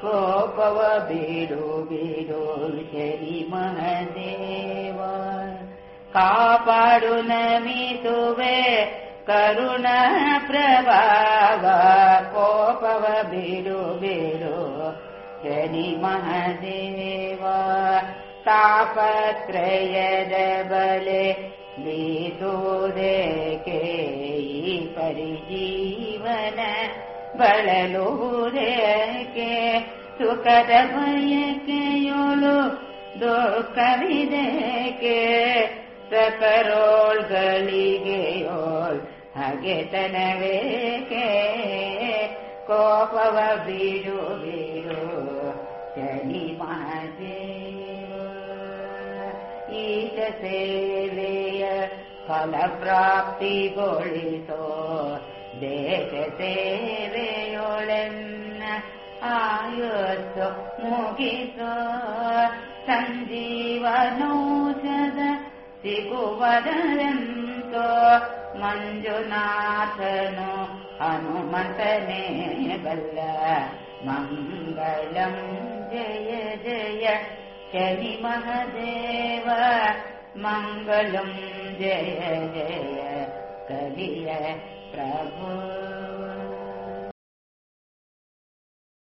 कोपव बीडो बीडो शरि महदेव कापाडु पाडुन मि करुण प्रभाव कोपव बीडो बीडो शनि महदेव तापत्रय बले वीदोरे के परि जीवन बलोरे ಸುಖದ ಬಯಕೆಯೋಳು ದುಃಖವಿದೇಕೆ ಸಕರೋಳ್ಗಳಿಗೆಯೋಳ್ ಹಗೆತನವೇಕೆ ಕೋಪವ ಬಿಡು ಬಿಡು ಶನಿ ಮಹಾದೇವ ಈಶ ಸೇವೆಯ ಫಲಪ್ರಾಪ್ತಿಗೊಳಿಸೋ ದೇಶ ಸೇವೆಯೊಳೆನ್ನ ಆಯುಸ್ಸು ಮುಗಿಸೋ ಸಂಜೀವನೌಷಧ ಸಿಗುವದರಂತೋ ಮಂಜುನಾಥನು ಹನುಮಂತನೇ ಬಲ್ಲ ಮಂಗಳಂ ಜಯ ಜಯ ಶನಿ ಮಹದೇವ ಮಂಗಳಂ ಜಯ ಜಯ कलिय प्रभु